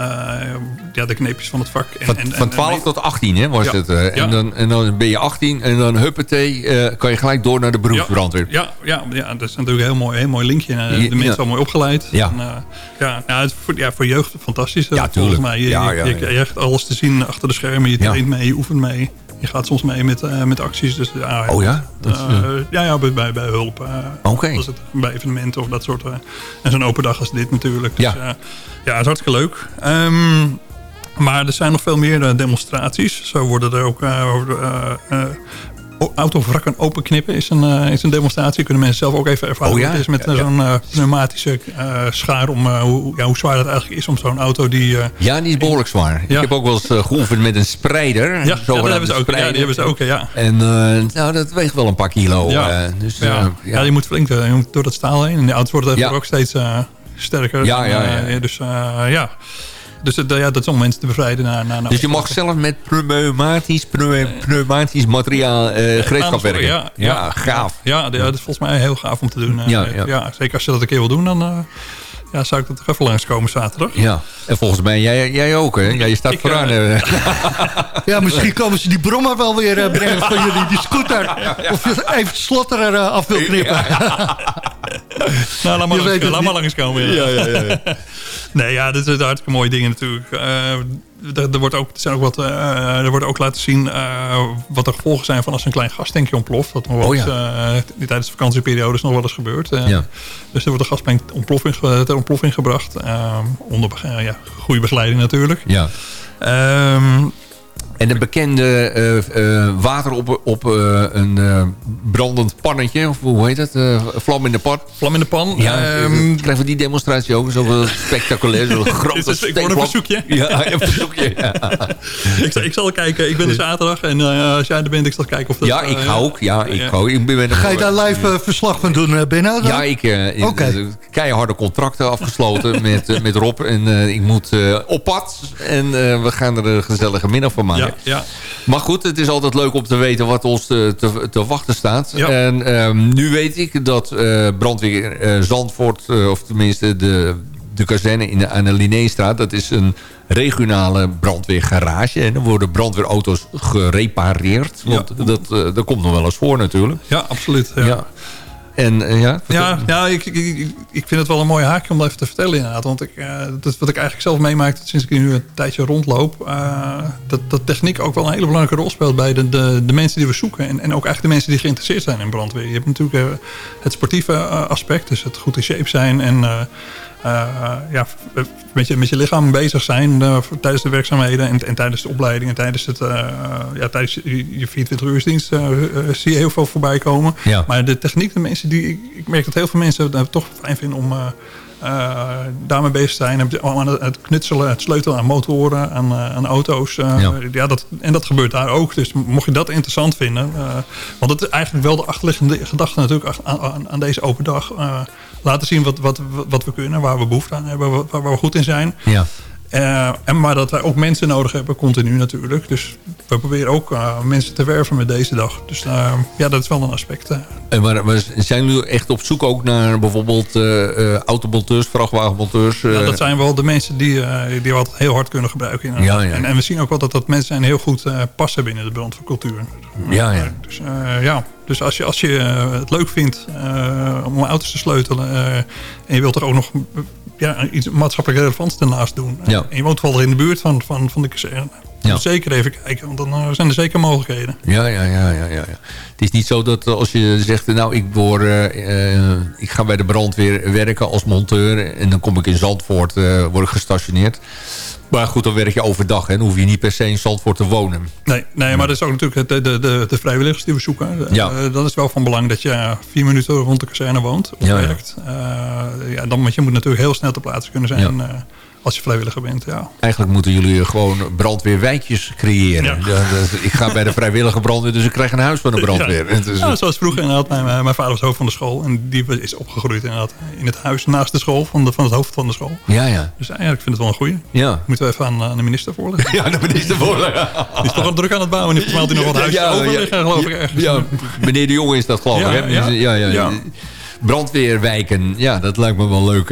ja, de kneepjes van het vak. En, Van, en, van en- 12 en- tot 18 hè, was Ja. het. eh, Ja. en, dan, en dan ben je 18 en dan huppatee, eh kan je gelijk door naar de beroepsbrandweer. Ja, ja, ja, dat is natuurlijk een heel mooi, heel mooi linkje. Ja, de mensen ja. al mooi opgeleid. Ja. En, ja, nou, het, voor, ja, voor jeugd fantastisch. Ja, volgens mij. Je, Ja, je, ja, je, ja. je krijgt alles te zien achter de schermen. Je Ja. traint mee, je oefent mee. Je gaat soms mee met, eh, met acties. Dus, ja, Oh ja? Dat Eh, ja, ja, bij, bij, bij hulp. eh, het bij evenementen of dat soort. eh, en zo'n open dag als dit natuurlijk. Dus, Ja. ja. het is hartstikke leuk. Ehm, maar er zijn nog veel meer eh, demonstraties. Zo worden er ook... eh, eh, eh, o- Autovrakken openknippen is een, eh, is een demonstratie. Kunnen mensen zelf ook even ervaren Oh ja? het is met Ja, eh, zo'n eh, pneumatische schaar. Om, hoe, ja, hoe zwaar dat eigenlijk is om zo'n auto die... Ja, die is behoorlijk zwaar. Ja. Ik heb ook wel eens geoefend met een spreider. ja, dat hebben ze ook. Ja, die hebben ze ook, ja. En nou, dat weegt wel een paar kilo. Ja. dus, ja. ja. je moet flink je moet door dat staal heen. En de auto's worden ook steeds sterker. Ja, ja, ja. dus ja. Dus eh, ja, dat is om mensen te bevrijden naar... naar, naar Dus je mag zelf met pneumatisch, pneu- pneumatisch materiaal eh gereedschap werken. Ja, ja, gaaf. Ja, dat is volgens mij heel gaaf om te doen. eh, Ja, ja, ja. zeker als je dat een keer wil doen, dan eh, ja, zou ik dat toch even langskomen zaterdag. Ja, en volgens mij jij, jij ook, hè? Ja, je staat Ik, vooraan. eh, eh. Ja, misschien komen ze die brommer wel weer eh, brengen van jullie, die scooter. Of je even het slot er af wil knippen. Nou, laat maar, langs, laat maar langskomen. Ja. ja, ja, ja. Nee, ja, dit zijn hartstikke mooie dingen natuurlijk. Er, wordt ook, er, zijn ook wat, eh, er wordt ook laten zien eh, wat de gevolgen zijn van als een klein gastankje ontploft. Dat nog wel Oh, ja. tijdens de vakantieperiode is nog wel eens gebeurd. Ja. Dus er wordt een gastank ontploffing, ter ontploffing gebracht. eh, onder ja, goede begeleiding natuurlijk. ja. Ehm, En de bekende eh, eh, water op, op eh, een eh, brandend pannetje, of hoe heet het? Eh, vlam in de pan. vlam in de pan. Ja, Ehm, eh, krijgen we die demonstratie ook zo spectaculair, zo'n grote ik word een verzoekje. Ja, een verzoekje. Ja, ik, zal- ik zal kijken. Ik ben er zaterdag. En eh, als jij er bent, ik zal kijken of dat... ja ik ga ook. Ja, ik ja. ga ook. Ik ben Ga je daar live verslag van doen, Benno? dan? Ja, ik heb Oké. keiharde contracten afgesloten met, met Rob. En eh, ik moet eh, op pad. En eh, we gaan er een gezellige middag van maken. Ja, ja. Maar goed, het is altijd leuk om te weten wat ons te, te, te wachten staat. Ja. En ehm, nu weet ik dat eh, brandweer eh, Zandvoort, eh, of tenminste de, de kazerne in de, aan de Linnéestraat... dat is een regionale brandweergarage. En er worden brandweerauto's gerepareerd. Want dat, dat komt nog wel eens voor natuurlijk. ja, absoluut. Ja. Ja. En eh, ja, Ja, ja ik, ik, ik, vind het wel een mooi haakje om dat even te vertellen inderdaad. Want ik, eh, dat wat ik eigenlijk zelf meemaak sinds ik nu een tijdje rondloop. eh, dat, dat techniek ook wel een hele belangrijke rol speelt bij de, de, de mensen die we zoeken. En, en ook eigenlijk de mensen die geïnteresseerd zijn in brandweer. Je hebt natuurlijk het sportieve aspect. Dus het goed in shape zijn en... eh, eh, ja, met je, met je lichaam bezig zijn eh, tijdens de werkzaamheden en, en tijdens de opleiding en tijdens, het, eh, ja, tijdens je, je 24 uursdienst eh, eh, zie je heel veel voorbij komen. Ja. Maar de techniek, de mensen die. Ik, ik merk dat heel veel mensen het toch fijn vinden om eh, eh, daarmee bezig te zijn. Aan het- knutselen, het sleutelen aan motoren, aan, eh, aan auto's. eh, Ja. ja. dat, en dat gebeurt daar ook. Dus mocht je dat interessant vinden. eh, want het is eigenlijk wel de achterliggende gedachte natuurlijk aan, aan, aan deze open dag. Eh, laten zien wat, wat, wat we kunnen, waar we behoefte aan hebben, waar, waar we goed in zijn. ja. Eh, en maar dat wij ook mensen nodig hebben, continu natuurlijk. Dus we proberen ook eh, mensen te werven met deze dag. Dus uh, ja, dat is wel een aspect. En maar, maar, zijn jullie echt op zoek ook naar bijvoorbeeld automonteurs, vrachtwagenmonteurs? Ja, dat zijn wel de mensen die, die wat heel hard kunnen gebruiken. Ja, ja. En, en, we zien ook wel dat dat mensen zijn heel goed passen binnen de brandweercultuur. Ja, ja. Dus, ja. Dus als je, als je het leuk vindt om auto's te sleutelen... en je wilt er ook nog ja, iets maatschappelijk relevants daarnaast doen. Ja. En je woont wel in de buurt van, van, van de kazerne. Ja. Zeker even kijken, want dan eh, zijn er zeker mogelijkheden. Ja, ja, ja, ja, ja. Het is niet zo dat als je zegt, nou, ik, uh, ik ga bij de brandweer werken als monteur... en dan kom ik in Zandvoort, uh, word ik gestationeerd... Maar goed, dan werk je overdag. en Dan hoef je niet per se in Zandvoort te wonen. Nee, nee maar dat is ook natuurlijk de, de, de, de vrijwilligers die we zoeken. Ja. Uh, dat is wel van belang dat je vier minuten rond de kazerne woont of ja, werkt. Ja. Uh, ja, dan, want je moet natuurlijk heel snel te plaatsen kunnen zijn... Ja. Als je vrijwilliger bent, ja. Eigenlijk moeten jullie gewoon brandweerwijkjes creëren. Ja. ik ga bij de vrijwillige brandweer, dus ik krijg een huis van de brandweer. Ja. Dus, zoals vroeger inderdaad. Mijn, mijn vader was hoofd van de school. En die is opgegroeid inderdaad in het huis naast de school, van, de, van het hoofd van de school. Ja, ja. Dus eigenlijk vind ik het wel een goeie. Ja. Moeten we even aan, aan de minister voorleggen. Ja, de minister voorleggen. Die is toch wel druk aan het bouwen. En heeft nog wat huis ja, over liggen, geloof ik ergens. Ja, meneer de Jonge is dat geloof ik. Hè? ja, ja. ja brandweerwijken. Ja, dat lijkt me wel leuk.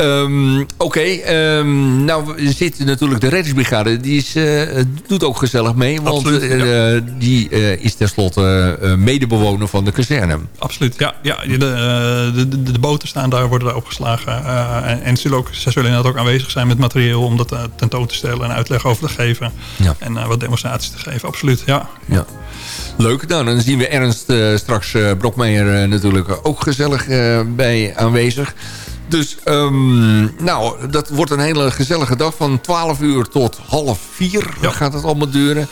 Um, Oké, okay, um, nou zit natuurlijk de reddingsbrigade. Die is, uh, doet ook gezellig mee. Want Absoluut, uh, ja. die uh, is tenslotte medebewoner van de kazerne. Absoluut, ja. ja de, de, de, de boten staan daar, worden daar opgeslagen. en, en zullen ook, ze zullen inderdaad ook aanwezig zijn met materieel... om dat tentoon te stellen en uitleg over te geven. Ja. En wat demonstraties te geven. Absoluut, ja. ja. Leuk. Nou, dan zien we Ernst straks Brokmeijer natuurlijk ook gezellig bij aanwezig. Dus, um, nou, dat wordt een hele gezellige dag. Van 12 uur tot half 4 ja. gaat het allemaal duren.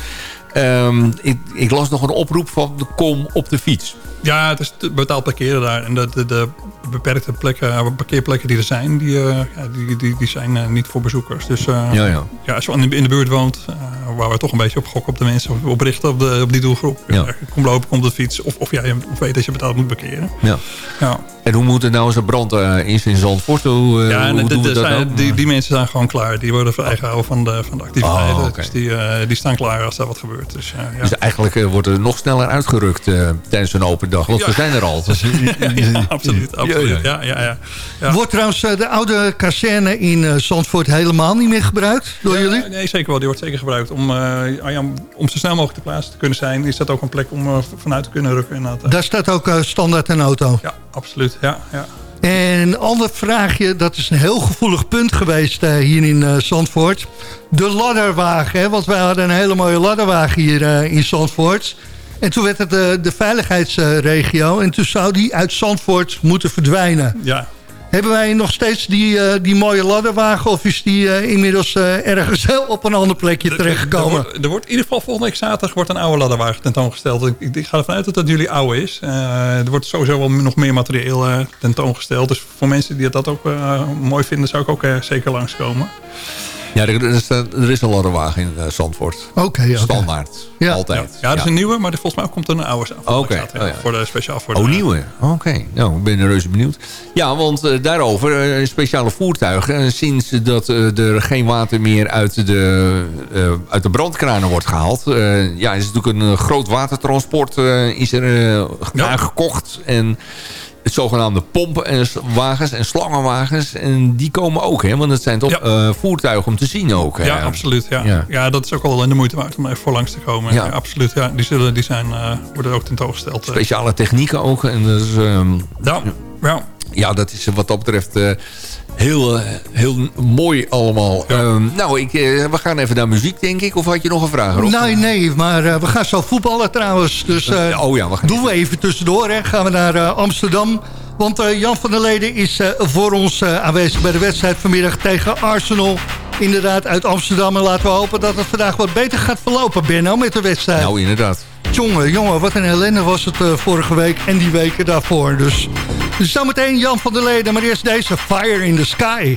Um, ik, ik, las nog een oproep van de kom op de fiets. Ja, het is betaald parkeren daar. En de, de, de beperkte plekken, parkeerplekken die er zijn, die, uh, die, die, die zijn uh, niet voor bezoekers. Dus uh, ja, ja. ja, als je in de buurt woont, waar we toch een beetje op gokken op de mensen, op richten op, de, op die doelgroep. Ja. Kom lopen, kom de fiets. Of, of jij of weet dat je betaald moet parkeren. Ja. ja. En hoe moet het nou zo'n brand is in Zandvoort? Hoe, ja, hoe doen we dat zijn, die, die mensen zijn gewoon klaar. Die worden vrijgehouden van de, van de activiteiten. Oh, okay. Dus die, die staan klaar als daar wat gebeurt. Dus, ja. dus eigenlijk wordt er nog sneller uitgerukt tijdens een open dag. Want we zijn er al. ja, absoluut. absoluut. Ja, ja, ja, Wordt trouwens de oude kazerne in Zandvoort helemaal niet meer gebruikt door jullie? Nee, zeker wel. Die wordt zeker gebruikt. Om, uh, om zo snel mogelijk te plaatsen te kunnen zijn... is dat ook een plek om uh, vanuit te kunnen rukken. Inderdaad. Daar staat ook uh, standaard een auto? Ja, absoluut. Ja, ja. En een ander vraagje, dat is een heel gevoelig punt geweest hier in Zandvoort. De ladderwagen, hè? want wij hadden een hele mooie ladderwagen hier in Zandvoort... En toen werd het de veiligheidsregio. En toen zou die uit Zandvoort moeten verdwijnen. Ja. Hebben wij nog steeds die, uh, die mooie ladderwagen... of is die uh, inmiddels uh, ergens op een ander plekje terechtgekomen? Er, er, wordt in ieder geval volgende week zaterdag wordt een oude ladderwagen tentoongesteld. Ik, ik ga ervan uit dat dat jullie oude is. er wordt sowieso wel nog meer materieel tentoongesteld. Dus voor mensen die dat ook mooi vinden... zou ik ook zeker langskomen. Ja, er is, er is een ladderwagen in uh, Zandvoort. Oké, okay, Standaard. Ja. Altijd. Ja, ja, dat is een nieuwe, maar volgens mij komt er een oude Oké. Okay. Oh, voor de, speciaal voor oh, de... nieuwe. Oké. Nou, ik ben reuze benieuwd. Ja, want uh, daarover, uh, speciale voertuigen. sinds dat er geen water meer uit de, uit de brandkranen wordt gehaald. ja, is natuurlijk een groot watertransport is er aangekocht. En zogenaamde pompenwagens en slangenwagens. En die komen ook, hè? Want het zijn toch uh, voertuigen om te zien ook. Hè? Ja, absoluut. Ja. ja. dat is ook wel in de moeite waard om even voor langs te komen. Ja. absoluut. Ja, die, zullen, die zijn, uh, worden ook tentoongesteld. Eh. Speciale technieken ook. En dus, um, ja. ja. Ja, dat is wat dat betreft Heel, heel mooi allemaal. Ja. Um, nou, ik, uh, we gaan even naar muziek, denk ik. Of had je nog een vraag, Rob? Nee, nee, maar we gaan zo voetballen trouwens. Dus oh ja, we gaan doen we even tussendoor. Hè. Gaan we naar Amsterdam. Want Jan van der Leden is voor ons aanwezig bij de wedstrijd vanmiddag tegen Arsenal. Inderdaad, uit Amsterdam. En laten we hopen dat het vandaag wat beter gaat verlopen, Benno, met de wedstrijd. Nou, inderdaad. Jongen, jongen, wat een ellende was het uh, vorige week en die weken daarvoor. Dus, dus zometeen Jan van der Leden, maar eerst deze Fire in the Sky.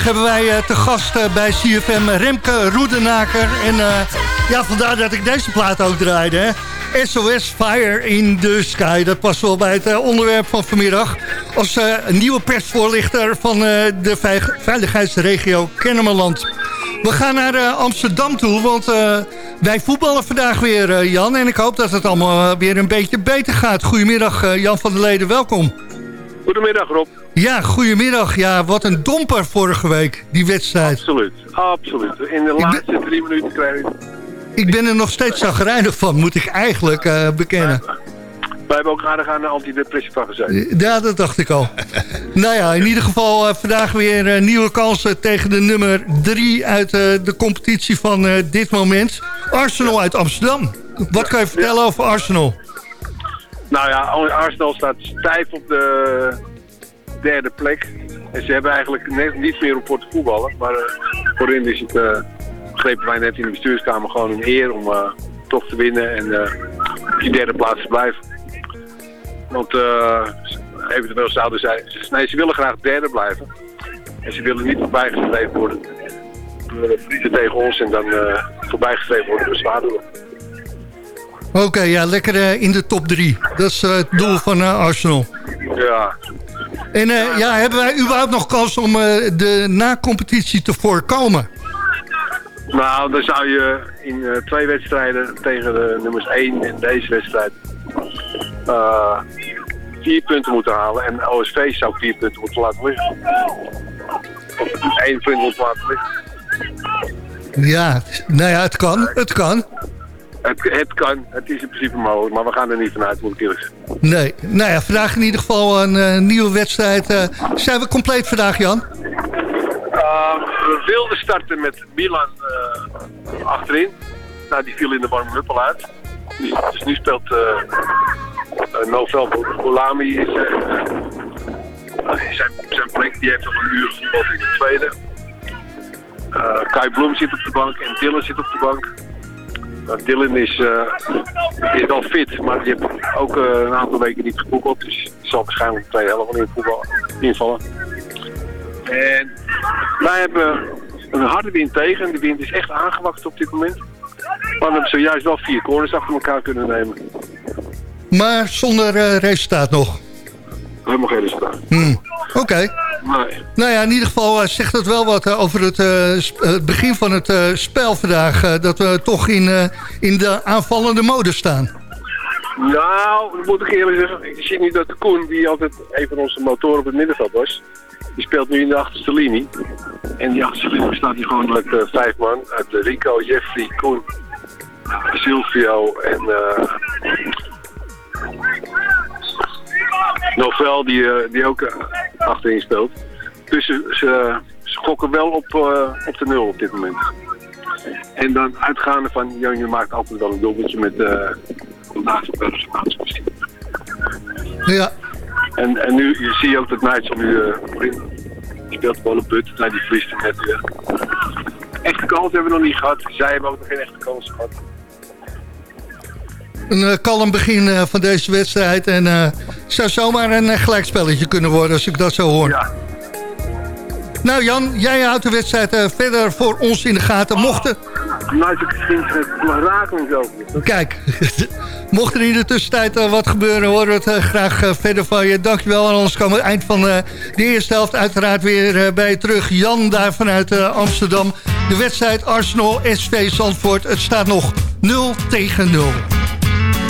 Hebben wij eh, te gast eh, bij CFM Remke Roedenaker. En eh, ja, vandaar dat ik deze plaat ook draaide. Hè. SOS Fire in the Sky. Dat past wel bij het onderwerp van vanmiddag. Als nieuwe persvoorlichter van de veilig- veiligheidsregio Kennemerland. We gaan naar Amsterdam toe, want wij voetballen vandaag weer, Jan. En ik hoop dat het allemaal weer een beetje beter gaat. Goedemiddag, Jan van der Leden, welkom. Goedemiddag Rob. Ja, goedemiddag. Ja, wat een domper vorige week, die wedstrijd. Absoluut, absoluut. In de laatste drie minuten krijg ik... Ik ben er nog steeds zagrijnig van, moet ik eigenlijk eh, bekennen. Wij hebben ook aardig aan de antidepressiva gezeten. Ja, dat dacht ik al. nou ja, in ieder geval eh, vandaag weer eh, nieuwe kansen tegen de nummer 3 uit de competitie van dit moment. Arsenal uit Amsterdam. Wat kan je vertellen over Arsenal? Nou ja, Arsenal staat stijf op de derde plek. En ze hebben eigenlijk net niet meer op voor te voetballen. Maar eh, voorin is het, eh, begrepen wij net in de bestuurskamer, gewoon een eer om eh, toch te winnen en op die derde plaats te blijven. Want eventueel zouden zij... Nee, ze willen graag derde blijven. En ze willen niet voorbijgestreefd worden. Verliezen tegen ons en dan voorbijgestreefd worden door Oké, ja, lekker eh, in de top 3. Dat is eh, het doel van eh, Arsenal. Ja, En eh, ja, hebben wij überhaupt nog kans om de na-competitie te voorkomen? Nou, dan zou je in twee wedstrijden tegen de nummers 1 en deze wedstrijd vier punten moeten halen. En OSV zou vier punten moeten laten liggen. Of één punt moeten laten liggen. Ja, nou ja, het kan, het kan. Het, het kan, het is in principe mogelijk, maar we gaan er niet vanuit, moet ik eerlijk zeggen. Nee, nou ja, vandaag in ieder geval een eh, nieuwe wedstrijd. eh. zijn we compleet vandaag, Jan? Uh, we wilden starten met Milan eh, achterin. Nou, die viel in de warm-up al uit. Dus, nu speelt Novel Boulami uh, zijn, zijn plek. Die heeft al een uur gevoetbald in de tweede. Kai Bloem zit op de bank en Dylan zit op de bank. Uh, Dylan is, uh, is wel fit, maar die heeft ook uh, een aantal weken niet gevoetbald. Dus die zal waarschijnlijk de tweede helft in voetbal invallen. En wij hebben een harde wind tegen. De wind is echt aangewakkerd op dit moment. Maar we hebben zojuist wel vier corners achter elkaar kunnen nemen. Maar zonder uh, resultaat nog? Helemaal geen resultaat. Hmm. Oké. Okay. Nee. Nou ja, in ieder geval uh, zegt het wel wat uh, over het, het, begin van het spel vandaag. dat we toch in, in de aanvallende mode staan. Nou, dat moet ik eerlijk zeggen. Ik zie nu dat de Koen, die altijd een van onze motoren op het middenveld was... Die speelt nu in de achterste linie. En die achterste linie bestaat hier gewoon uit uh, vijf man. Uit uh, Rico, Jeffrey, Koen, Silvio en uh, Novel die, die ook achterin speelt. Dus ze, ze, ze gokken wel op, op de nul op dit moment. En dan uitgaande van, ja, je maakt altijd wel een dobbeltje met de Ja. En, en nu je zie je ook dat Nigel nu uh, speelt gewoon een put. Nou, die verliest hem net weer. Echte kans hebben we nog niet gehad. Zij hebben ook nog geen echte kans gehad. Een uh, kalm begin uh, van deze wedstrijd. En uh, zou zomaar een gelijkspelletje kunnen worden als ik dat zo hoor. Ja. Nou Jan, jij houdt de wedstrijd verder voor ons in de gaten. Mochten... Nou, ik het. Kijk, mocht er in de tussentijd wat gebeuren, horen we het graag verder van je. Dankjewel. En anders komen we eind van de eerste helft uiteraard weer bij je terug. Jan daar vanuit Amsterdam. De wedstrijd Arsenal SV Zandvoort. Het staat nog 0 tegen 0.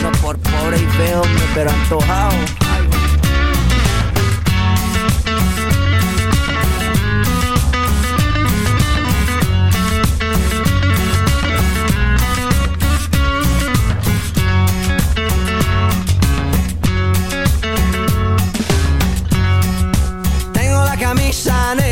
No por pobre y feo, pero antojado. camisa negra.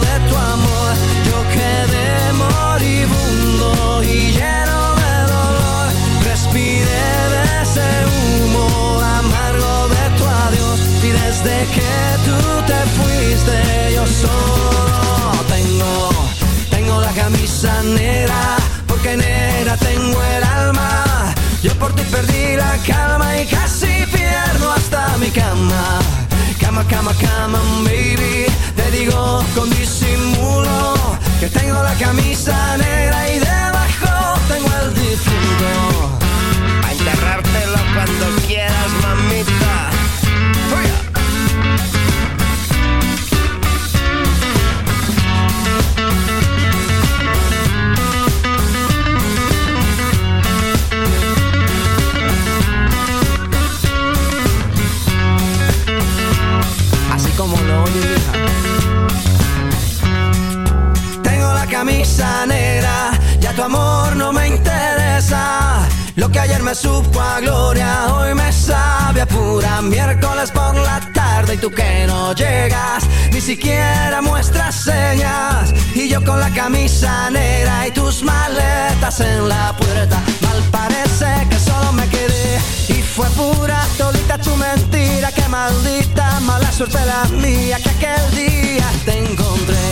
camisa negra y tus maletas en la puerta, mal parece que solo me quedé. Y fue pura todita tu mentira, que maldita mala suerte la mía que aquel día te encontré.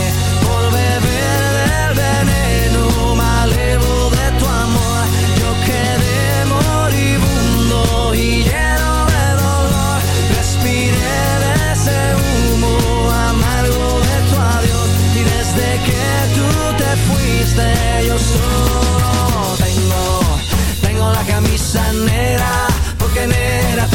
Por beber del veneno malevo camisa negra porque negra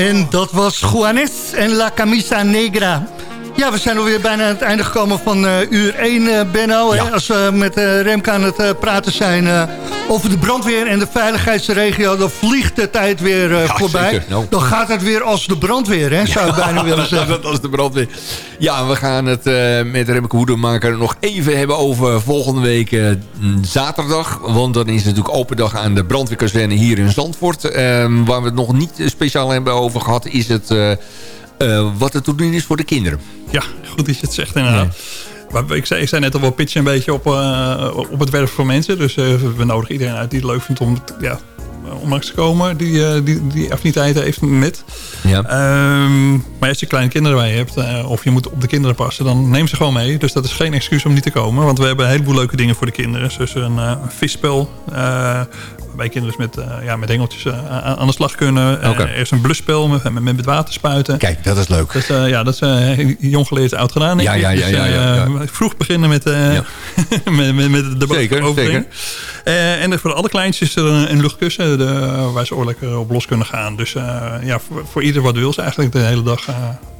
En dat was Juanes en La Camisa Negra. Ja, we zijn alweer bijna aan het einde gekomen van eh, uur 1, Benno. Hè? Als we met eh, Remke aan het eh, praten zijn eh, over de brandweer en de veiligheidsregio... dan vliegt de tijd weer eh, Ja, voorbij. zeker. Dan gaat het weer als de brandweer, hè, zou ik bijna willen zeggen. dat was de brandweer. Ja, we gaan het eh, met Remke Hoedemaker nog even hebben over volgende week eh, zaterdag. Want dan is het natuurlijk open dag aan de brandweerkazerne hier in Zandvoort. Ehm, waar we het nog niet speciaal hebben over gehad, is het... eh, eh, wat het te doen is voor de kinderen. Ja, goed dat je het zegt inderdaad. Maar ik, zei, ik zei net al, we pitchen een beetje op, eh, op het werk voor mensen. Dus eh, we nodigen iedereen uit die het leuk vindt om, ja, om langs te komen. Die, eh, die, die affiniteiten heeft met. Ja. Ehm, maar als je kleine kinderen bij je hebt, of je moet op de kinderen passen, dan neem ze gewoon mee. Dus dat is geen excuus om niet te komen. Want we hebben een heleboel leuke dingen voor de kinderen. Zoals een, een visspel. Waarbij kinderen met, eh, ja, met hengeltjes eh, aan, de slag kunnen. Eh, Oké. er is een blusspel met, met, met water spuiten. Kijk, dat is leuk. Dus, ja, dat is jong geleerd, oud gedaan. Ja, ja, ja, Dus, ja, ja, ja. Vroeg beginnen met, met, met, met de Zeker, overbrengen. Eh, en voor alle kleintjes is er een, een luchtkussen de, waar ze oorlijk op los kunnen gaan. Dus ja, voor, voor ieder wat wil ze eigenlijk de hele dag.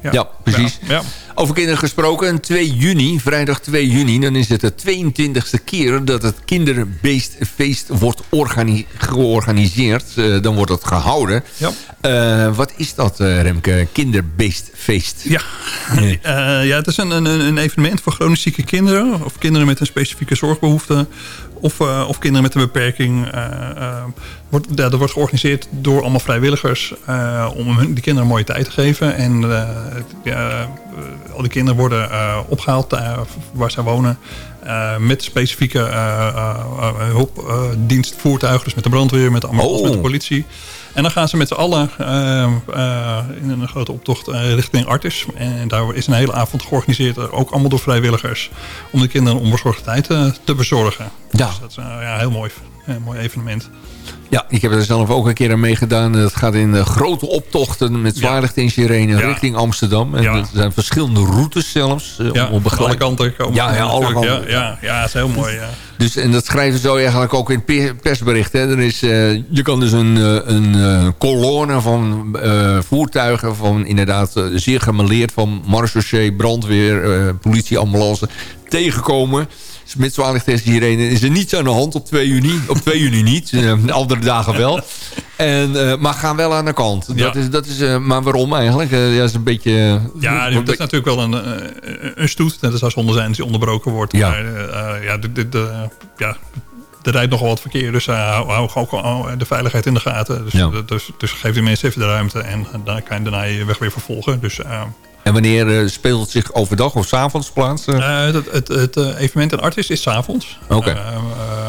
ja. Ja, precies. Ja. Over kinderen gesproken, 2 juni, vrijdag 2 juni... dan is het de 22e keer dat het kinderbeestfeest wordt organi- georganiseerd. Eh, dan wordt het gehouden. Ja. Eh, wat is dat, eh, Remke? Kinderbeestfeest? Ja. Ja, het is een, een, een evenement voor chronisch zieke kinderen. Of kinderen met een specifieke zorgbehoefte. Of, eh, of kinderen met een beperking. eh, eh, wordt, ja, dat wordt georganiseerd door allemaal vrijwilligers. om hun, die kinderen een mooie tijd te geven. En ja, al die kinderen worden eh, opgehaald eh, waar zij wonen. met specifieke eh, hulpdienstvoertuigen. Dus met de brandweer, met de ambulance, Oh. met de politie. En dan gaan ze met z'n allen eh, eh, in een grote optocht eh, richting Artis. En daar is een hele avond georganiseerd, ook allemaal door vrijwilligers, om de kinderen een onbezorgde tijd eh, te bezorgen. Ja. Dus dat is ja, een heel mooi, een mooi evenement. Ja, ik heb er zelf ook een keer aan meegedaan. Het gaat in eh, grote optochten met zwaarlicht en sirene Ja. richting Amsterdam. En Ja. er zijn verschillende routes zelfs. eh, Ja, om op alle kanten komen Ja, ja, alle kanten. Ja, ja, is heel mooi. Ja. Dus, en dat schrijven ze zo eigenlijk ook in het pe- persbericht. Hè. Er is, eh, je kan dus een, een kolonne van voertuigen... van inderdaad zeer gemaleerd van marechaussee, brandweer, politie, ambulance... tegenkomen. Met zwaarlichttest hierheen is er niets aan de hand op 2 juni. Op 2 juni niet, eh, andere dagen wel. En, eh, maar gaan wel aan de kant. Ja. Dat is, dat is, eh, maar waarom eigenlijk? Eh, ja, dat is een beetje... Ja, dat is natuurlijk wel een, een stoet. Net als als zonder zijn als die onderbroken wordt. Ja. Maar ja, de, de, de- ja, er rijdt nogal wat verkeer. Dus uh, hou, ook de veiligheid in de gaten. Dus, Ja. dus, dus geef die mensen even de ruimte. En dan kan je daarna je weg weer vervolgen. Dus En wanneer eh, speelt het zich overdag of 's avonds plaats? Eh, eh, het, het, het evenement in Artis is 's avonds. Oké.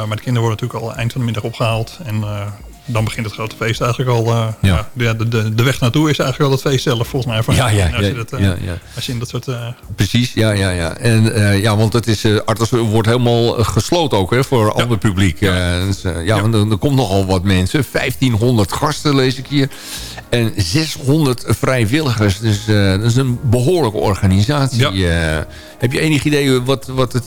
Maar de kinderen worden natuurlijk al eind van de middag opgehaald. En dan begint het grote feest eigenlijk al. eh, Ja. ja. de, de, de weg naartoe is eigenlijk al het feest zelf, volgens mij. Van, Ja, ja, als, je dat, eh, als je in dat soort... eh, Precies, ja, ja, ja. En ja, want het is, Arthurs wordt helemaal gesloten ook hè, voor ander publiek. Ja, dus, ja, want er, er komt nogal wat mensen. 1500 gasten lees ik hier. En 600 vrijwilligers. Dus dat is een behoorlijke organisatie. Heb je enig idee wat, wat het,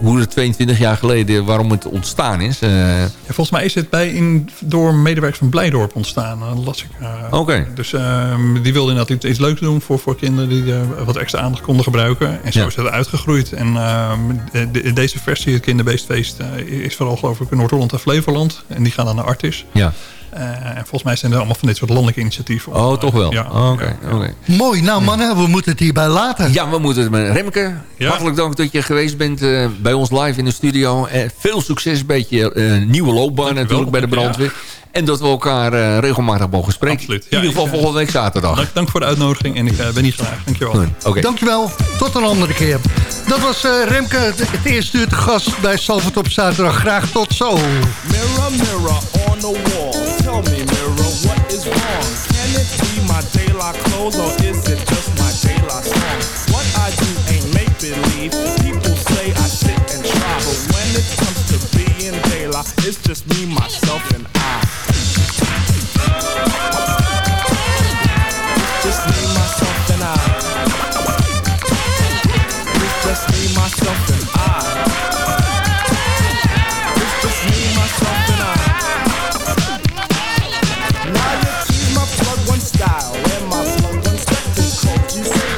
hoe het 22 jaar geleden, waarom het ontstaan is? Ja, volgens mij is het bij in, door medewerkers van Blijdorp ontstaan. eh, las ik. eh. Oké. Dus ehm, die wilden inderdaad iets, leuks doen voor, voor kinderen die eh, wat extra aandacht konden gebruiken. En zo Ja. is het uitgegroeid. En ehm, de- de- deze versie, het kinderbeestfeest, is vooral geloof ik in Noord-Holland en Flevoland. En die gaan dan naar Artis. ja. Eh, en volgens mij zijn er allemaal van dit soort landelijke initiatieven. om, Oh, eh, toch wel? Ja, oké. Mooi, nou mannen, we moeten het hierbij laten. Ja, we moeten het met Remke. Ja. Hartelijk dank dat je geweest bent eh, bij ons live in de studio. Eh, veel succes, een beetje eh, nieuwe loopbaan natuurlijk bij de brandweer. En dat we elkaar eh, regelmatig mogen spreken. Absoluut. In Ja, ieder geval ik, eh, volgende week zaterdag. Dank, dank voor de uitnodiging en ik eh, ben hier graag. Dankjewel. Oké. Dankjewel, tot een andere keer. Dat was eh, Remke, het het eerste uur te gast bij Salford op zaterdag. Graag tot zo. Mirror, mirror on the wall. Tell me, mirror, what is wrong? Can it be my daylight clothes or is it just my daylight song? What I do ain't make believe. People say I sit and try, but when it comes to being daylight, it's just me, myself,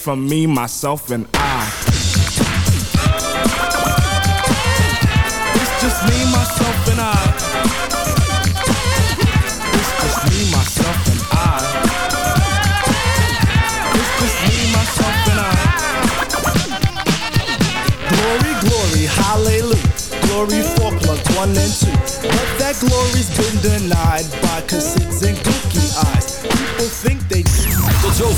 from me, myself, and I. It's just me, myself, and I. It's just me, myself, and I. It's just me, myself, and I. Glory, glory, hallelujah. Glory for one and two. But that glory's been denied